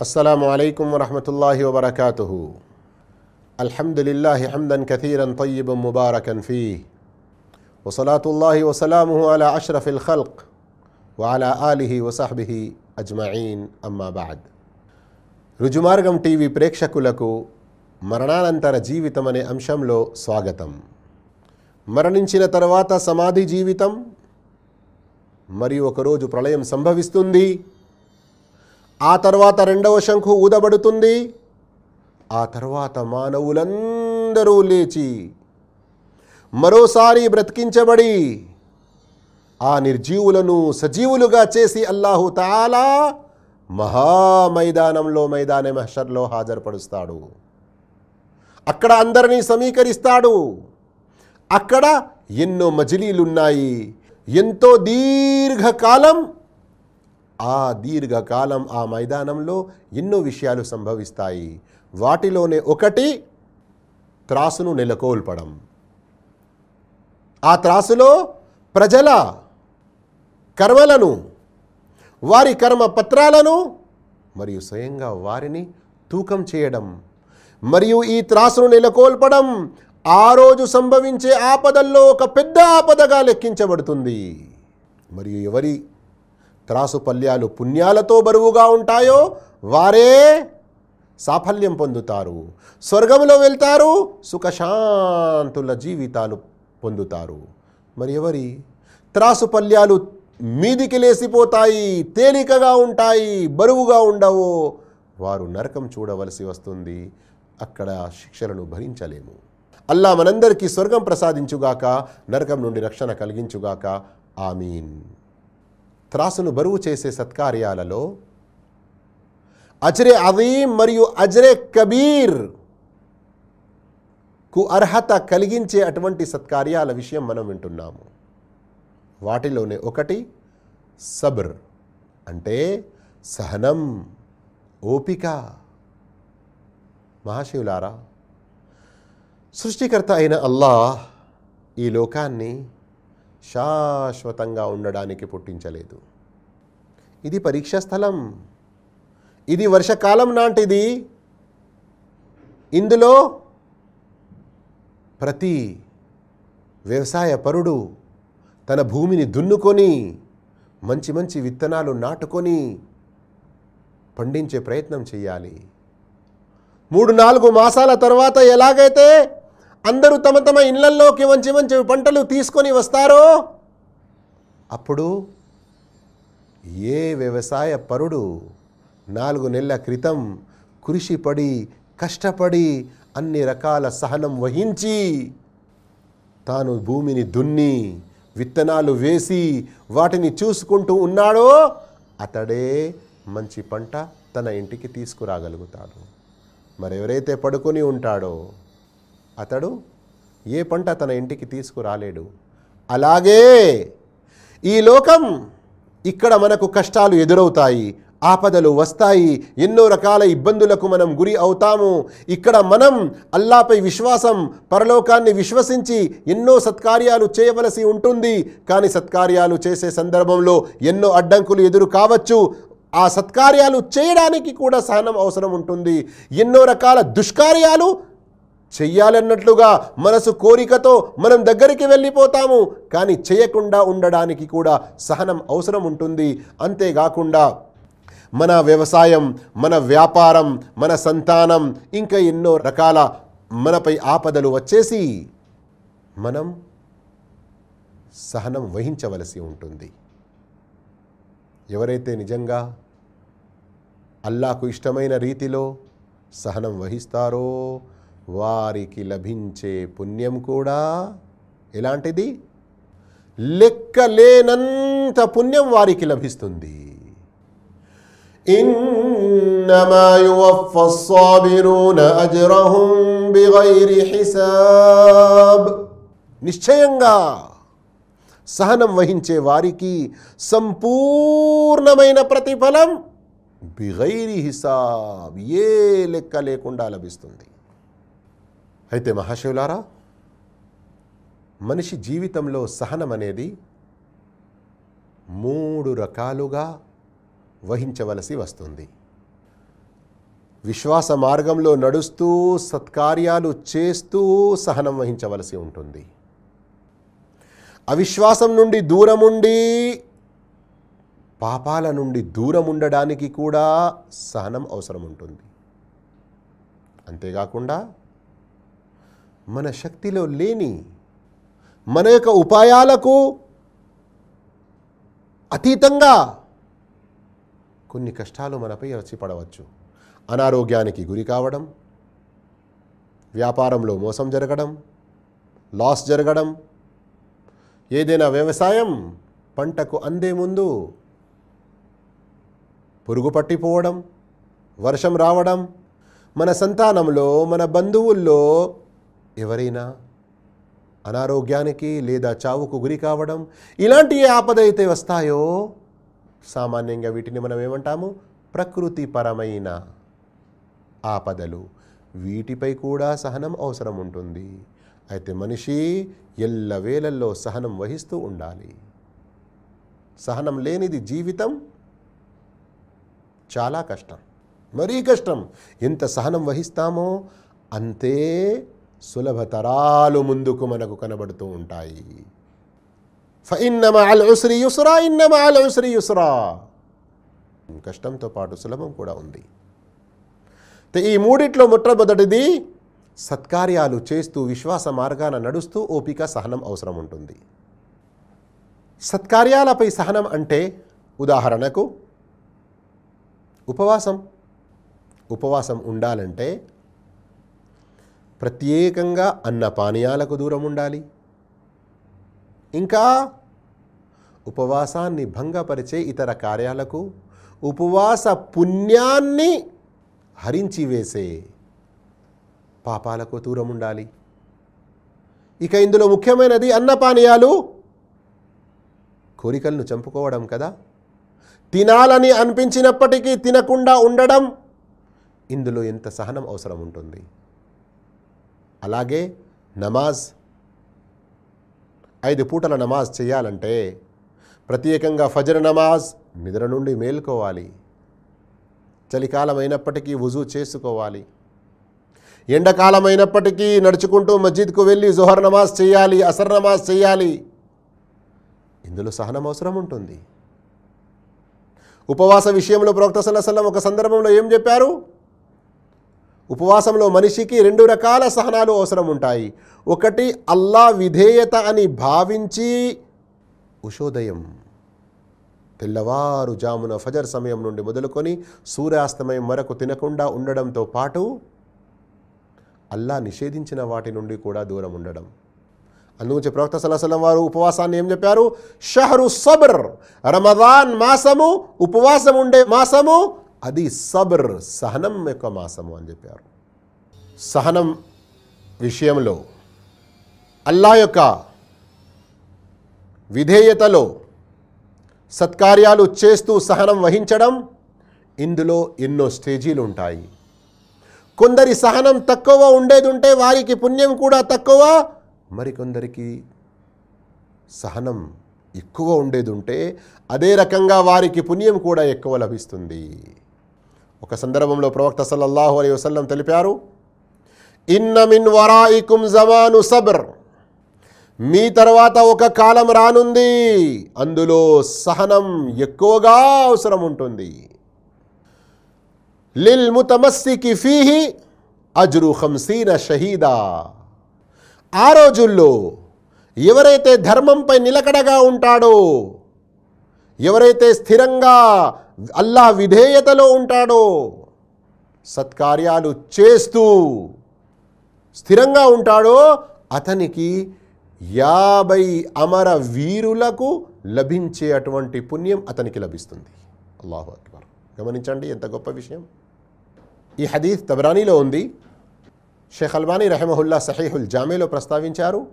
السلام عليكم ورحمة الله وبركاته الحمد لله حمدا كثيرا طيبا مباركا فيه وصلاة الله وسلامه على أشرف الخلق وعلى آله وصحبه أجمعين أما بعد రుజుమార్గం TV ప్రేక్షకులకు మరణానంతర జీవితం అనే అంశంలో స్వాగతం మరణించిన తర్వాత సమాధి జీవితం మరియు ఒకరోజు ప్రళయం సంభవిస్తుంది ఆ తర్వాత రెండవ శంఖు ఊదబడుతుంది. ఆ తర్వాత మానవులందరూ లేచి మరోసారి బ్రతికించబడి ఆ నిర్జీవులను సజీవులుగా చేసి అల్లాహు తాలా మహామైదానంలో మైదాన మహషర్లో హాజరుపరుస్తాడు. అక్కడ అందరినీ సమీకరిస్తాడు. అక్కడ ఎన్నో మజిలీలున్నాయి. ఎంతో దీర్ఘకాలం ఆ దీర్ఘకాలం ఆ మైదానంలో ఎన్నో విషయాలు సంభవిస్తాయి. వాటిలోనే ఒకటి త్రాసును నెలకొల్పడం. ఆ త్రాసులో ప్రజల కర్మలను వారి కర్మ పత్రాలను మరియు స్వయంగా వారిని తూకం చేయడం మరియు ఈ త్రాసును నెలకొల్పడం ఆ రోజు సంభవించే ఆపదల్లో ఒక పెద్ద ఆపదగా లెక్కించబడుతుంది. మరియు ఎవరి త్రాసు పల్యాలు పుణ్యాలతో బరువుగా ఉంటాయో వారే సాఫల్యం పొందుతారు. స్వర్గంలో వెళ్తారు సుఖశాంతుల జీవితాలు పొందుతారు. మరి ఎవరి? త్రాసు పల్యాలు మీదికి లేసిపోతాయి తేలికగా ఉంటాయి బరువుగా ఉండవు. వారు నరకం చూడవలసి వస్తుంది. అక్కడ శిక్షలను భరించలేము. అల్లా మనందరికీ స్వర్గం ప్రసాదించుగాక నరకం నుండి రక్షణ కలిగించుగాక. ఆమీన్. త్రాసును బరువు చేసే సత్కార్యాలలో అజరే అదీం మరియు అజరే కబీర్కు అర్హత కలిగించే అటువంటి సత్కార్యాల విషయం మనం వింటున్నాము. వాటిలోనే ఒకటి సబ్ర్ అంటే సహనం ఓపిక. మహాశివులారా సృష్టికర్త అయిన అల్లాహ్ ఈ లోకాన్ని శాశ్వతంగా ఉండడానికి పుట్టించలేదు. ఇది పరీక్షా స్థలం. ఇది వర్షకాలం నాటిది. ఇందులో ప్రతి వ్యవసాయ పరుడు తన భూమిని దున్నుకొని మంచి మంచి విత్తనాలు నాటుకొని పండించే ప్రయత్నం చేయాలి. మూడు నాలుగు మాసాల తర్వాత ఎలాగైతే అందరూ తమ తమ ఇళ్ళల్లోకి మంచి మంచి పంటలు తీసుకొని వస్తారో? అప్పుడు ఏ వ్యవసాయ పరుడు నాలుగు నెలల క్రితం కృషిపడి కష్టపడి అన్ని రకాల సహనం వహించి తాను భూమిని దున్ని విత్తనాలు వేసి వాటిని చూసుకుంటూ ఉన్నాడో అతడే మంచి పంట తన ఇంటికి తీసుకురాగలుగుతాడు. మరెవరైతే పడుకొని ఉంటాడో అతడు ఏ పంట తన ఇంటికి తీసుకురాలేడు. అలాగే ఈ లోకం ఇక్కడ మనకు కష్టాలు ఎదురవుతాయి ఆపదలు వస్తాయి ఎన్నో రకాల ఇబ్బందులకు మనం గురి అవుతాము. ఇక్కడ మనం అల్లాపై విశ్వాసం పరలోకాన్ని విశ్వసించి ఎన్నో సత్కార్యాలు చేయవలసి ఉంటుంది. కానీ సత్కార్యాలు చేసే సందర్భంలో ఎన్నో అడ్డంకులు ఎదురు కావచ్చు. ఆ సత్కార్యాలు చేయడానికి కూడా సహనం అవసరం ఉంటుంది. ఎన్నో రకాల దుష్కార్యాలు చెయ్యాలన్నట్లుగా మనసు కోరికతో మనం దగ్గరికి వెళ్ళిపోతాము. కానీ చేయకుండా ఉండడానికి కూడా సహనం అవసరం ఉంటుంది. అంతేకాకుండా మన వ్యవసాయం మన వ్యాపారం మన సంతానం ఇంకా ఎన్నో రకాల మనపై ఆపదలు వచ్చేసి మనం సహనం వహించవలసి ఉంటుంది. ఎవరైతే నిజంగా అల్లాకు ఇష్టమైన రీతిలో సహనం వహిస్తారో వారికి లభించే పుణ్యం కూడా ఎలాంటిది లెక్కలేనంత పుణ్యం వారికి లభిస్తుంది إنما يوفى الصابرون أجرهم بغير حساب నిశ్చయంగా సహనం వహించే వారికి సంపూర్ణమైన ప్రతిఫలం బిగైరి హిసాబ్ ఏ లెక్క లేకుండా లభిస్తుంది అయితే మహాశివులారా మనిషి జీవితంలో సహనం అనేది మూడు రకాలుగా వహించవలసి వస్తుంది. విశ్వాస మార్గంలో నడుస్తూ సత్కార్యాలు చేస్తూ సహనం వహించవలసి ఉంటుంది. అవిశ్వాసం నుండి దూరముండి పాపాల నుండి దూరం ఉండడానికి కూడా సహనం అవసరం ఉంటుంది. అంతేకాకుండా మన శక్తిలో లేని మన యొక్క ఉపాయాలకు అతీతంగా కొన్ని కష్టాలు మనపై వచ్చి పడవచ్చు అనారోగ్యానికి గురి కావడం వ్యాపారంలో మోసం జరగడం లాస్ జరగడం ఏదైనా వ్యవసాయం పంటకు అందే ముందు పురుగు పట్టిపోవడం వర్షం రావడం మన సంతానంలో మన బంధువుల్లో ఎవరైనా అనారోగ్యానికి లేదా చావుకు గురి కావడం ఇలాంటి ఏ ఆపద అయితే వస్తాయో సామాన్యంగా వీటిని మనం ఏమంటాము? ప్రకృతిపరమైన ఆపదలు. వీటిపై కూడా సహనం అవసరం ఉంటుంది. అయితే మనిషి ఎల్లవేళల్లో సహనం వహిస్తూ ఉండాలి. సహనం లేనిది జీవితం చాలా కష్టం. మరీ కష్టం. ఎంత సహనం వహిస్తామో అంతే సులభతరాలు ముందుకు మనకు కనబడుతూ ఉంటాయి. ఫఇన్నమా అల్ ఉస్రి యుస్రా ఇన్నమా అల్ ఉస్రి యుస్రా. కష్టంతో పాటు సులభం కూడా ఉంది. ఈ మూడిట్లో మొట్టమొదటిది సత్కార్యాలు చేస్తూ విశ్వాస మార్గాన నడుస్తూ ఓపిక సహనం అవసరం ఉంటుంది. సత్కార్యాలపై సహనం అంటే ఉదాహరణకు ఉపవాసం. ఉపవాసం ఉండాలంటే ప్రత్యేకంగా అన్న పానీయాలకు దూరం ఉండాలి ఇంకా ఉపవాసాన్ని భంగపరిచే ఇతర కార్యాలకు ఉపవాస పుణ్యాన్ని హరించి వేసే పాపాలకు దూరం ఉండాలి ఇక ఇందులో ముఖ్యమైనది అన్నపానీయాలు కోరికలను చంపుకోవడం కదా. తినాలని అనిపించినప్పటికీ తినకుండా ఉండడం ఇందులో ఎంత సహనం అవసరం ఉంటుంది అలాగే నమాజ్ ఐదు పూటల నమాజ్ చేయాలంటే ప్రత్యేకంగా ఫజర్ నమాజ్ నిద్ర నుండి మేల్కోవాలి. చలికాలం అయినప్పటికీ వుజు చేసుకోవాలి. ఎండాకాలం అయినప్పటికీ నడుచుకుంటూ మస్జిద్కు వెళ్ళి జొహర్ నమాజ్ చేయాలి అసర్ నమాజ్ చేయాలి. ఇందులో సహనం అవసరం ఉంటుంది. ఉపవాస విషయంలో ప్రవక్త సల్లల్లాహు ఒక సందర్భంలో ఏం చెప్పారు? ఉపవాసంలో మనిషికి రెండు రకాల సహనాలు అవసరం ఉంటాయి ఒకటి అల్లా విధేయత అని భావించి ఉషోదయం. తెల్లవారు జామున ఫజర్ సమయం నుండి మొదలుకొని సూర్యాస్తమయం వరకు తినకుండా ఉండడంతో పాటు అల్లా నిషేధించిన వాటి నుండి కూడా దూరం ఉండడం. అందుగురించి ప్రవక్త సలహసలం వారు ఉపవాసాన్ని ఏం చెప్పారు? షహరు సబర్. రమదాన్ మాసము ఉపవాసం ఉండే మాసము అది సబర్ సహనం యొక్క మాసము అని చెప్పారు. సహనం విషయంలో అల్లా యొక్క విధేయతలో సత్కార్యాలు చేస్తూ సహనం వహించడం ఇందులో ఎన్నో స్టేజీలు ఉంటాయి. కొందరి సహనం తక్కువ ఉండేది ఉంటే వారికి పుణ్యం కూడా తక్కువ మరికొందరికి సహనం ఎక్కువ ఉండేది ఉంటే అదే రకంగా వారికి పుణ్యం కూడా ఎక్కువ లభిస్తుంది. ఒక సందర్భంలో ప్రవక్త సల్లల్లాహు అలైహి వసల్లం తెలిపారు ఇన్న మిన్ వరాయికుం జమాను సబర్. మీ తర్వాత ఒక కాలం రానుంది అందులో సహనం ఎక్కువగా అవసరం ఉంటుంది. లిల్ ముతమస్సికి ఫీహి అజ్రు హంసీన షహీదా. ఆ రోజుల్లో ఎవరైతే ధర్మంపై నిలకడగా ఉంటాడో ఎవరైతే స్థిరంగా అల్లా విధేయతలో ఉంటాడో సత్కార్యాలు చేస్తూ స్థిరంగా ఉంటాడో అతనికి యాభై అమర వీరులకు లభించే అటువంటి పుణ్యం అతనికి లభిస్తుంది. అల్లాహు అక్బర్. గమనించండి ఎంత గొప్ప విషయం. ఈ హదీఫ్ తబరానీలో ఉంది. షేఖ్ అల్బానీ రెహమహుల్లా సహీహుల్ జామేలో ప్రస్తావించారు.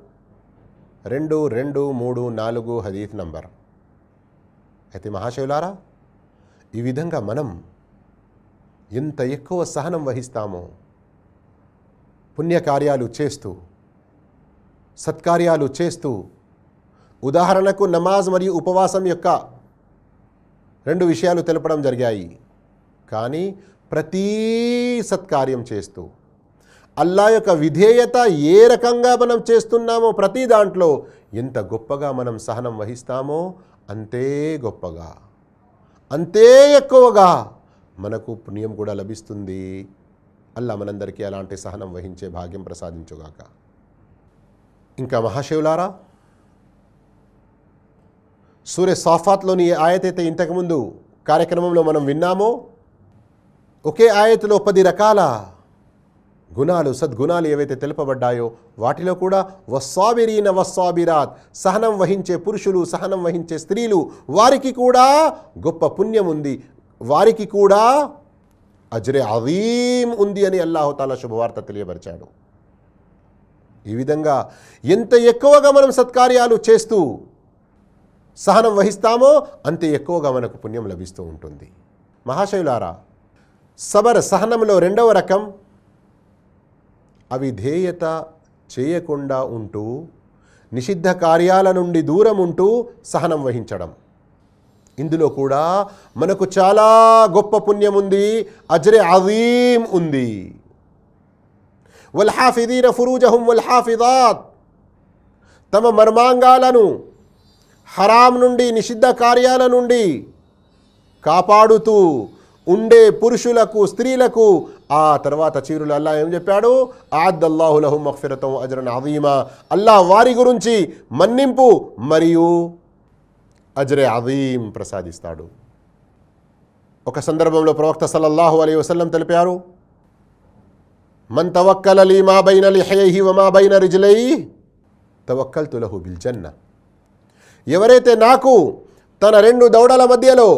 రెండు రెండు మూడు నాలుగు హదీఫ్ నంబర్. అయితే మహాశివులారా ఈ విధంగా మనం ఎంత ఎక్కువ సహనం వహిస్తామో పుణ్యకార్యాలు చేస్తూ సత్కార్యాలు చేస్తూ ఉదాహరణకు నమాజ్ మరియు ఉపవాసం యొక్క రెండు విషయాలు తెలపడం జరిగాయి. కానీ ప్రతీ సత్కార్యం చేస్తూ అల్లా యొక్క విధేయత ఏ రకంగా మనం చేస్తున్నామో ప్రతి దాంట్లో ఎంత గొప్పగా మనం సహనం వహిస్తామో అంతే గొప్పగా. అంతే ఎక్కువగా మనకు పుణ్యం కూడా లభిస్తుంది. అల్లా మనందరికీ అలాంటి సహనం వహించే భాగ్యం ప్రసాదించుగాక. ఇంకా మహాశివులారా సూర్య సాఫాత్లోని ఆయతైతే ఆయత అయితే ఇంతకుముందు కార్యక్రమంలో మనం విన్నామో ఒకే ఆయతలో పది రకాల గుణాలు సద్గుణాలు ఏవైతే తెలుపబడ్డాయో వాటిలో కూడా వస్సాబిరీన వస్సాబిరాత్ సహనం వహించే పురుషులు సహనం వహించే స్త్రీలు వారికి కూడా గొప్ప పుణ్యం ఉంది. వారికి కూడా అజ్రే అవీం ఉంది అని అల్లాహుతాలా శుభవార్త తెలియపరిచాడు ఈ విధంగా ఎంత ఎక్కువగా మనం సత్కార్యాలు చేస్తూ సహనం వహిస్తామో అంతే ఎక్కువగా మనకు పుణ్యం లభిస్తూ ఉంటుంది. మహాశయులారా సబర్ సహనంలో రెండవ రకం అవిధేయత చేయకుండా ఉంటూ నిషిద్ధ కార్యాల నుండి దూరం ఉంటూ సహనం వహించడం. ఇందులో కూడా మనకు చాలా గొప్ప పుణ్యం ఉంది అజ్రే అవీం ఉంది. వల్హాఫిదీన ఫురూజహుం వల్హాఫిదాత్. తమ మర్మాంగాలను హరాం నుండి నిషిద్ధ కార్యాల నుండి కాపాడుతూ ఉండే పురుషులకు స్త్రీలకు ఆ తర్వాత చీరులు అల్లా ఏం చెప్పాడు? ఆద్దల్లాహులహు మక్ఫిరతం అజరన్ అవీమా అల్లా వారి గురించి మన్నింపు మరియు అజరే అవీం ప్రసాదిస్తాడు. ఒక సందర్భంలో ప్రవక్త సల్లల్లాహు అలీ వసల్లం తెలిపారు మన్ తవక్కలలి మా బైన లిహయహి వమా బైన రిజలై తవక్కల్ తులహు బిల్జన్న ఎవరైతే నాకు తన రెండు దౌడల మధ్యలో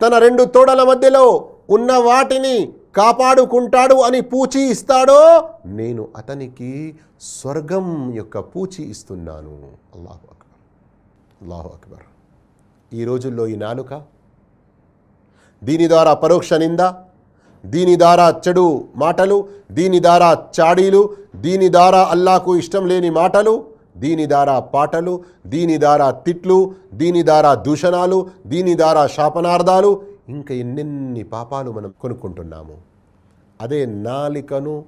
తన రెండు తోడల మధ్యలో ఉన్న వాటిని కాపాడుకుంటాడు అని పూచి ఇస్తాడో నేను అతనికి స్వర్గం యొక్క పూచి ఇస్తున్నాను. అల్లాహు అక్బర్. అల్లాహు అక్బర్. ఈ రోజుల్లో ఈ నాలుక దీని ద్వారా పరోక్ష నింద దీని ద్వారా చెడు మాటలు దీని ద్వారా చాడీలు దీని ద్వారా అల్లాకు ఇష్టం లేని మాటలు దీని ద్వారా పాటలు దీని ద్వారా తిట్లు దీని ద్వారా దూషణాలు దీని ద్వారా శాపనార్థాలు ఇంకా ఎన్నెన్ని పాపాలు మనం కొనుక్కుంటున్నాము. అదే నాలికను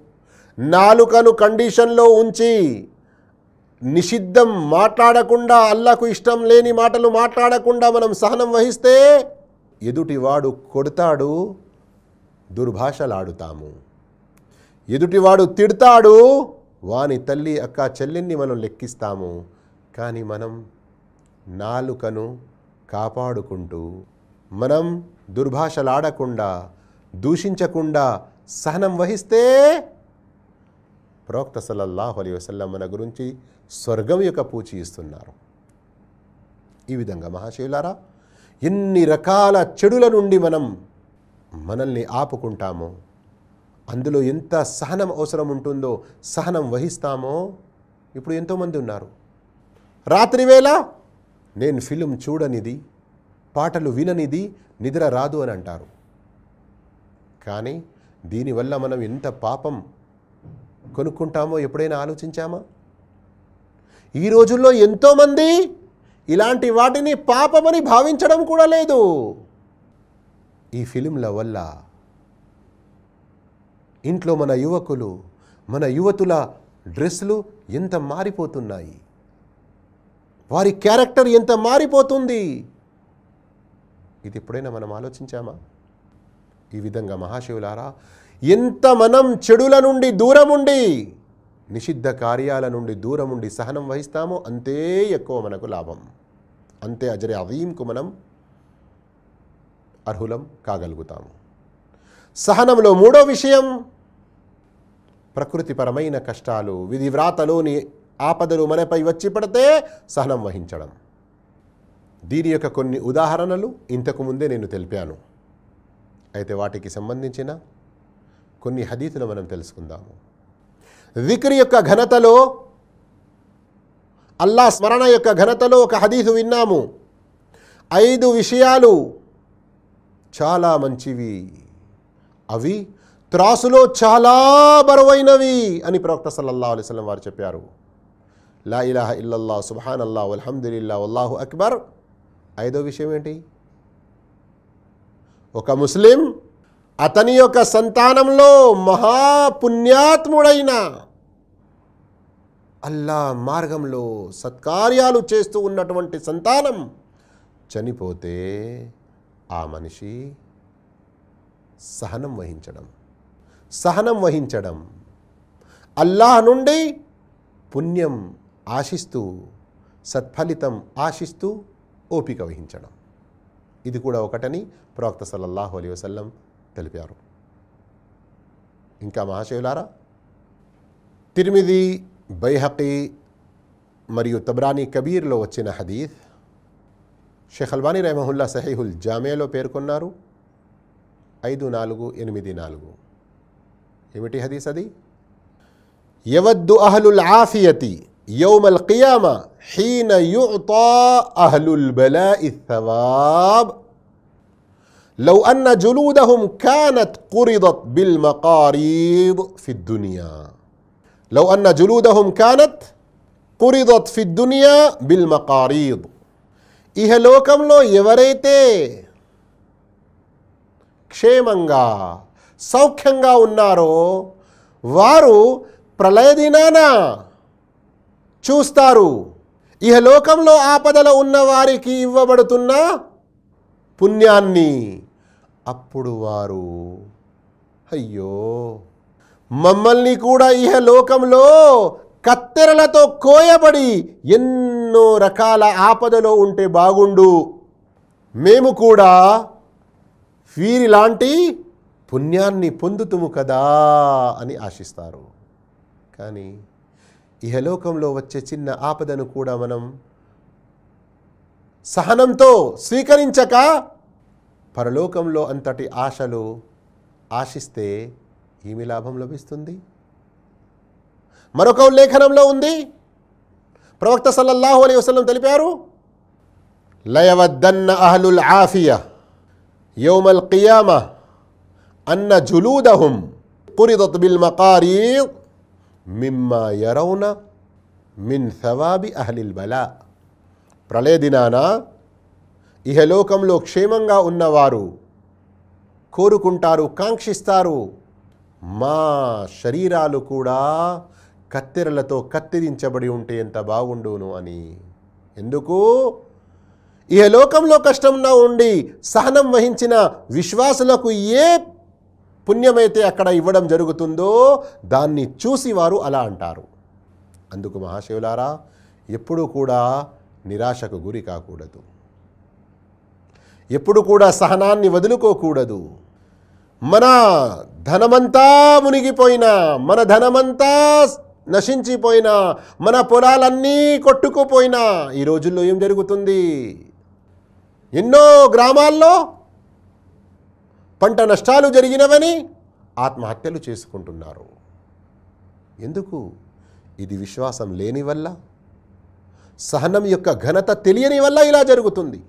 నాలుకను కండిషన్లో ఉంచి నిషిద్ధం మాట్లాడకుండా అల్లకు ఇష్టం లేని మాటలు మాట్లాడకుండా మనం సహనం వహిస్తే ఎదుటివాడు కొడతాడు దుర్భాషలాడుతాము. ఎదుటివాడు తిడతాడు వాని తల్లి అక్క చెల్లెన్ని మనం లెక్కిస్తాము. కానీ మనం నాలుకను కాపాడుకుంటూ మనం దుర్భాషలాడకుండా దూషించకుండా సహనం వహిస్తే ప్రవక్త సల్లల్లాహు అలీ వసల్లం మన గురించి స్వర్గం యొక్క పూచి ఇస్తున్నారు. ఈ విధంగా మహాశివులారా ఎన్ని రకాల చెడుల నుండి మనం మనల్ని ఆపుకుంటామో అందులో ఎంత సహనం అవసరం ఉంటుందో సహనం వహిస్తామో ఇప్పుడు ఎంతోమంది ఉన్నారు. రాత్రివేళ నేను ఫిలిం చూడనిది పాటలు విననిది నిద్ర రాదు అని అంటారు. కానీ దీనివల్ల మనం ఎంత పాపం కొనుక్కుంటామో ఎప్పుడైనా ఆలోచించామా? ఈ రోజుల్లో ఎంతోమంది ఇలాంటి వాటిని పాపమని భావించడం కూడా లేదు. ఈ ఫిలింల వల్ల ఇంట్లో మన యువకులు మన యువతుల డ్రెస్సులు ఎంత మారిపోతున్నాయి? వారి క్యారెక్టర్ ఎంత మారిపోతుంది? ఇది ఎప్పుడైనా మనం ఆలోచించామా? ఈ విధంగా మహాశివులారా ఎంత మనం చెడుల నుండి దూరం ఉండి నిషిద్ధ కార్యాల నుండి దూరం ఉండి సహనం వహిస్తామో అంతే ఎక్కువ మనకు లాభం. అంతే అజరే అవీంకు మనం అర్హులం కాగలుగుతాము. సహనంలో మూడో విషయం ప్రకృతిపరమైన కష్టాలు విధివ్రాతలోని ఆపదలు మనపై వచ్చి పడితే సహనం వహించడం. దీని యొక్క కొన్ని ఉదాహరణలు ఇంతకు ముందే నేను తెలిపాను. అయితే వాటికి సంబంధించిన కొన్ని హదీతులు మనం తెలుసుకుందాము. విక్రి యొక్క ఘనతలో అల్లా స్మరణ యొక్క ఘనతలో ఒక హదీసు విన్నాము. ఐదు విషయాలు చాలా మంచివి. అవి త్రాసులో చాలా బరువైనవి అని ప్రవక్త సల్లల్లా అలిస్లం వారు చెప్పారు. లా ఇలాహ ఇల్లల్లా సుబాన్ అల్లా అల్హమ్దుల్లా అల్లాహు అక్బర్. ఐదో విషయం ఏంటి? ఒక ముస్లిం అతని యొక్క సంతానంలో మహాపుణ్యాత్ముడైన అల్లా మార్గంలో సత్కార్యాలు చేస్తూ ఉన్నటువంటి సంతానం చనిపోతే ఆ మనిషి సహనం వహించడం సహనం వహించడం అల్లాహ్ నుండి పుణ్యం ఆశిస్తూ సత్ఫలితం ఆశిస్తూ ఓపిక వహించడం. ఇది కూడా ఒకటని ప్రవక్త సల్లల్లాహు అలీ వసల్లం తెలిపారు. ఇంకా మహాశివులారా తిరిమిది బైహకి మరియు తబ్రానీ కబీర్లో వచ్చిన హదీద్ షేఖ్ అల్బానీ రెహమహుల్లా సహీహుల్ జామేలో పేర్కొన్నారు. ఐదు నాలుగు ఎనిమిది నాలుగు. ఏమిటి హదీస్ అది? యవద్దు అహలుల్ ఆఫియతి యౌమల్ కియామ హీన యుతా అహలుల్ బలాఇ థవాబ్ لو أن جلودهم كانت قرضت بالمقاريض في الدنيا لو أن جلودهم كانت قرضت في الدنيا بالمقاريض ఇహలోకంలో ఎవరైతే క్షేమంగా సౌఖ్యంగా ఉన్నారో వారు ప్రళయ దినాన చూస్తారు. ఇహలోకంలో ఆపదలో ఉన్న వారికి ఇవ్వబడుతున్న పుణ్యాన్ని అప్పుడు వారు అయ్యో! మమ్మల్ని కూడా ఇహలోకంలో కత్తెరలతో కోయబడి ఎన్నో రకాల ఆపదలో ఉంటే బాగుండు. మేము కూడా వీరిలాంటి పుణ్యాన్ని పొందుతుము కదా అని ఆశిస్తారు. కానీ ఇహలోకంలో వచ్చే చిన్న ఆపదను కూడా మనం సహనంతో స్వీకరించక పరలోకంలో అంతటి ఆశలు ఆశిస్తే ఏమి లాభం లభిస్తుంది? మరొక ఉల్లేఖనంలో ఉంది. ప్రవక్త సల్లల్లాహు అలైహి వసలం తెలిపారు లయవద్దన్న అహలుల్ ఆఫియ యౌమల్ కియామ అన్న జులూదహుం కురిదత్ బిల్ మకారీద్ మిమ్మా యరౌన మిన్ సవాబి అహలిల్ బలా. ప్రళయ దినాన ఇహలోకంలో క్షేమంగా ఉన్నవారు కోరుకుంటారు కాంక్షిస్తారు. మా శరీరాలు కూడా కత్తెరలతో కత్తిరించబడి ఉంటే ఎంత బాగుండును అని. ఎందుకు? ఇహలోకంలో కష్టంగా ఉండి సహనం వహించిన విశ్వాసులకు ఏ పుణ్యమైతే అక్కడ ఇవ్వడం జరుగుతుందో దాన్ని చూసి వారు అలా అంటారు. అందుకు మహాశివులారా ఎప్పుడూ కూడా నిరాశకు గురి కాకూడదు. ఎప్పుడు కూడా సహనాన్ని వదులుకోకూడదు. మన ధనమంతా మునిగిపోయినా మన ధనమంతా నశించిపోయినా మన పొలాలన్నీ కొట్టుకుపోయినా ఈ రోజుల్లో ఏం జరుగుతుంది? ఎన్నో గ్రామాల్లో పంట నష్టాలు జరిగినవని ఆత్మహత్యలు చేసుకుంటున్నారు. ఎందుకు? ఇది విశ్వాసం లేని వల్ల సహనం యొక్క ఘనత తెలియని వల్ల ఇలా జరుగుతుంది.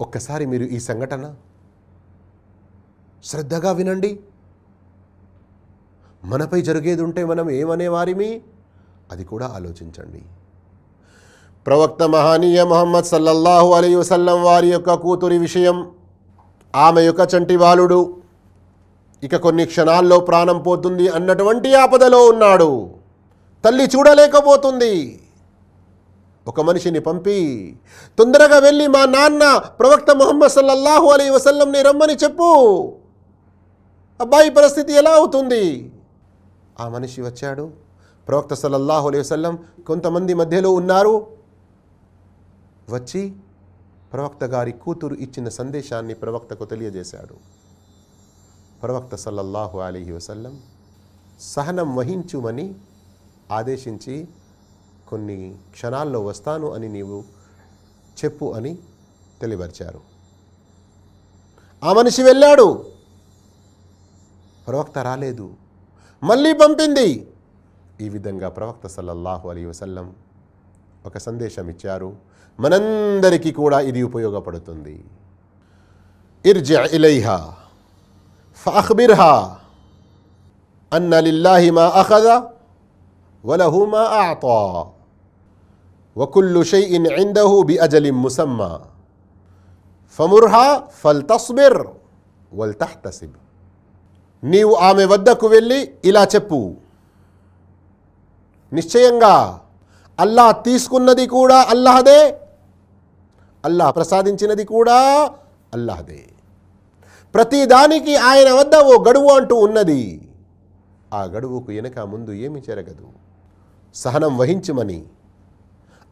ఒక్కసారి మీరు ఈ సంఘటన శ్రద్ధగా వినండి. మనపై జరిగేది ఉంటే మనం ఏమనే వారిమి? అది కూడా ఆలోచించండి. ప్రవక్త మహానీయ మొహమ్మద్ సల్లల్లాహు అలీ వసల్లం వారి యొక్క కూతురి విషయం ఆమె యొక్క చంటి బాలుడు ఇక కొన్ని క్షణాల్లో ప్రాణం పోతుంది అన్నటువంటి ఆపదలో ఉన్నాడు. తల్లి చూడలేకపోతుంది. ఒక మనిషిని పంపి తొందరగా వెళ్ళి మా నాన్న ప్రవక్త మొహమ్మద్ సల్లల్లాహు అలీ వసల్లంని రమ్మని చెప్పు. అబ్బాయి పరిస్థితి ఎలా అవుతుంది? ఆ మనిషి వచ్చాడు. ప్రవక్త సల్లల్లాహు అలీ వసల్లం కొంతమంది మధ్యలో ఉన్నారు. వచ్చి ప్రవక్త గారి కూతురు ఇచ్చిన సందేశాన్ని ప్రవక్తకు తెలియజేశాడు. ప్రవక్త సల్లల్లాహు అలీహి వసల్లం సహనం వహించుమని ఆదేశించి కొన్ని క్షణాల్లో వస్తాను అని నీవు చెప్పు అని తెలియపరిచారు. ఆ మనిషి వెళ్ళాడు. ప్రవక్త రాలేదు. మళ్ళీ పంపింది. ఈ విధంగా ప్రవక్త సల్లల్లాహు అలీ వసల్లం ఒక సందేశం ఇచ్చారు. మనందరికీ కూడా ఇది ఉపయోగపడుతుంది ఇర్జ ఇలైహా ఫఅఖ్బిర్హా అన్న లిల్లాహి మా అఖద వలహు మా అఅతా వకుల్లు షైఇన్ ఇందహు బిఅజలిన్ ముసమ్మా ఫముర్హా ఫల్తస్బిర్ వల్ తహ్తసిబ్ నీవు ఆమె వద్దకు వెళ్ళి ఇలా చెప్పు నిశ్చయంగా అల్లాహ్ తీసుకున్నది కూడా అల్లాహదే అల్లాహ్ ప్రసాదించినది కూడా అల్లాహదే. ప్రతిదానికి ఆయన వద్ద ఓ గడువు అంటూ ఉన్నది. ఆ గడువుకు వెనక ముందు ఏమి జరగదు. సహనం వహించమని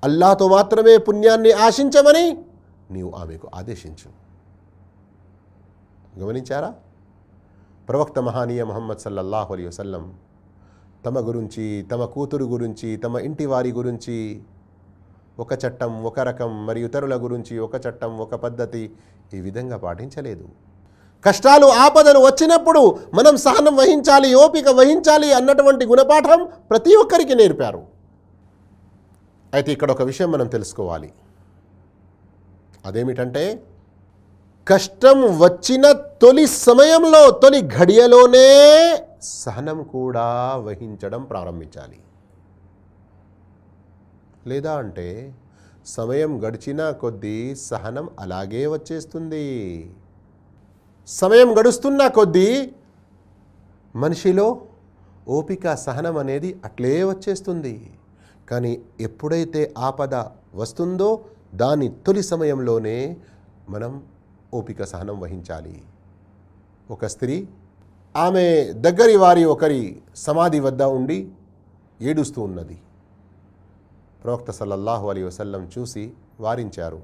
అల్లాతో మాత్రమే పుణ్యాన్ని ఆశించమని నీవు ఆమెకు ఆదేశించు. గమనించారా? ప్రవక్త మహానీయ మహమ్మద్ సల్లల్లాహు అలీ వసల్లం తమ గురించి తమ కూతురు గురించి తమ ఇంటి వారి గురించి ఒక చట్టం ఒక రకం మరియు ఇతరుల గురించి ఒక చట్టం ఒక పద్ధతి ఈ విధంగా పాటించలేదు. కష్టాలు ఆపదలు వచ్చినప్పుడు మనం సహనం వహించాలి ఓపిక వహించాలి అన్నటువంటి గుణపాఠం ప్రతి ఒక్కరికి నేర్పారు. అయితే ఇక్కడ ఒక విషయం మనం తెలుసుకోవాలి. అదేమిటంటే కష్టం వచ్చిన తొలి సమయంలో తొలి ఘడియలోనే సహనం కూడా వహించడం ప్రారంభించాలి. లేదా అంటే సమయం గడిచినా కొద్దీ సహనం అలాగే వచ్చేస్తుంది. సమయం గడుస్తున్న కొద్దీ మనిషిలో ఓపిక సహనం అనేది అట్లే వచ్చేస్తుంది. కానీ ఎప్పుడైతే ఆపద వస్తుందో దాని తొలి సమయంలోనే మనం ఓపిక సహనం వహించాలి. ఒక స్త్రీ ఆమె దగ్గరి వారి ఒకరి సమాధి వద్ద ఉండి ఏడుస్తూ ఉన్నది. ప్రవక్త సల్లల్లాహు అలీ వసల్లం చూసి వారించారు.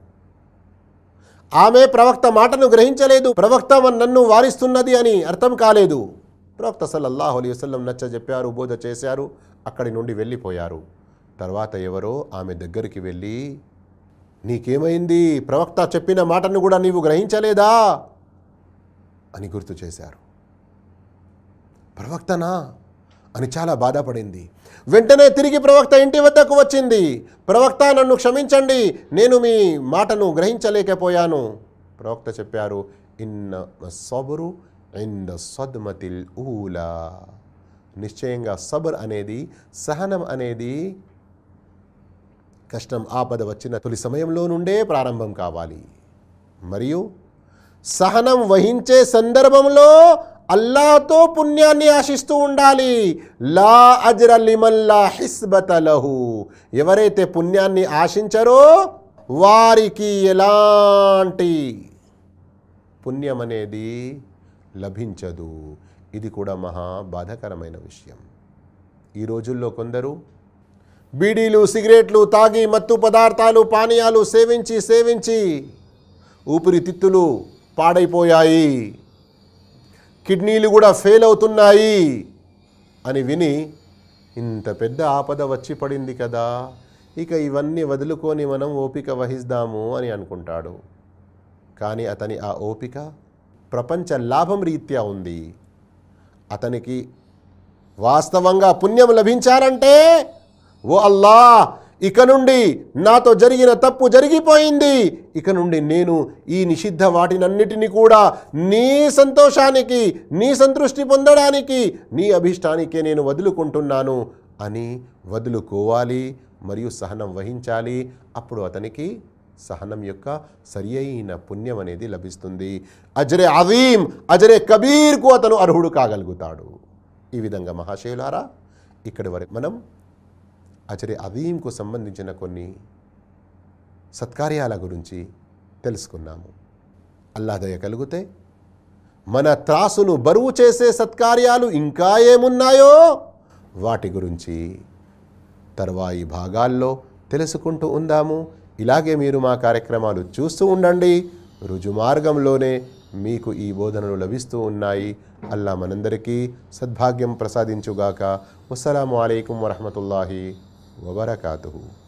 ఆమె ప్రవక్త మాటను గ్రహించలేదు. ప్రవక్త నన్ను వారిస్తున్నది అని అర్థం కాలేదు. ప్రవక్త సల్లల్లాహు అలీ వసల్లం నచ్చ చెప్పారు బోధ చేశారు అక్కడి నుండి వెళ్ళిపోయారు. తర్వాత ఎవరో ఆమె దగ్గరికి వెళ్ళి నీకేమైంది? ప్రవక్త చెప్పిన మాటను కూడా నీవు గ్రహించలేదా? అని గుర్తు చేశారు. ప్రవక్తనా? అని చాలా బాధపడింది. వెంటనే తిరిగి ప్రవక్త ఇంటి వద్దకు వచ్చింది. ప్రవక్త నన్ను క్షమించండి నేను మీ మాటను గ్రహించలేకపోయాను. ప్రవక్త చెప్పారు ఇన్న సబరు ఇంద సద్మతిల్ ఊలా. నిశ్చయంగా సబర్ అనేది సహనం అనేది కష్టం ఆపద వచ్చిన తొలి సమయంలో నుండే ప్రారంభం కావాలి. మరియు సహనం వహించే సందర్భంలో అల్లాతో పుణ్యాన్ని ఆశిస్తూ ఉండాలి. లా అజ్ర హిస్బతలహు ఎవరైతే పుణ్యాన్ని ఆశించరో వారికి ఎలాంటి పుణ్యం అనేది లభించదు. ఇది కూడా మహా బాధాకరమైన విషయం. ఈ రోజుల్లో కొందరు బీడీలు సిగరెట్లు తాగి మత్తు పదార్థాలు పానీయాలు సేవించి సేవించి ఊపిరితిత్తులు పాడైపోయాయి. కిడ్నీలు కూడా ఫెయిల్ అవుతున్నాయి అని విని ఇంత పెద్ద ఆపద వచ్చి పడింది కదా ఇక ఇవన్నీ వదులుకొని మనం ఓపిక వహిస్తాము అని అనుకుంటాడు. కానీ అతని ఆ ఓపిక ప్రపంచ లాభం రీత్యా ఉంది. అతనికి వాస్తవంగా పుణ్యం లభించారంటే ఓ అల్లా ఇక నుండి నాతో జరిగిన తప్పు జరిగిపోయింది. ఇక నుండి నేను ఈ నిషిద్ధ వాటినన్నిటినీ కూడా నీ సంతోషానికి నీ సంతృష్టి పొందడానికి నీ అభిష్టానికే నేను వదులుకుంటున్నాను అని వదులుకోవాలి మరియు సహనం వహించాలి. అప్పుడు అతనికి సహనం యొక్క సరి అయిన పుణ్యం అనేది లభిస్తుంది. అజరే అవీం అజరే కబీర్కు అతను అర్హుడు కాగలుగుతాడు. ఈ విధంగా మహాశయులారా ఇక్కడి వరకు మనం ఆచార్య అవీంకు సంబంధించిన కొన్ని సత్కార్యాల గురించి తెలుసుకున్నాము. అల్లాదయ కలిగితే మన త్రాసును బరువు చేసే సత్కార్యాలు ఇంకా ఏమున్నాయో వాటి గురించి తర్వాయి భాగాల్లో తెలుసుకుంటూ ఉందాము. ఇలాగే మీరు మా కార్యక్రమాలు చూస్తూ ఉండండి. రుజుమార్గంలోనే మీకు ఈ బోధనలు లభిస్తూ ఉన్నాయి. అల్లా మనందరికీ సద్భాగ్యం ప్రసాదించుగాక. అస్సలం అయికం వరహమతుల్లాహి وبرکاتہ۔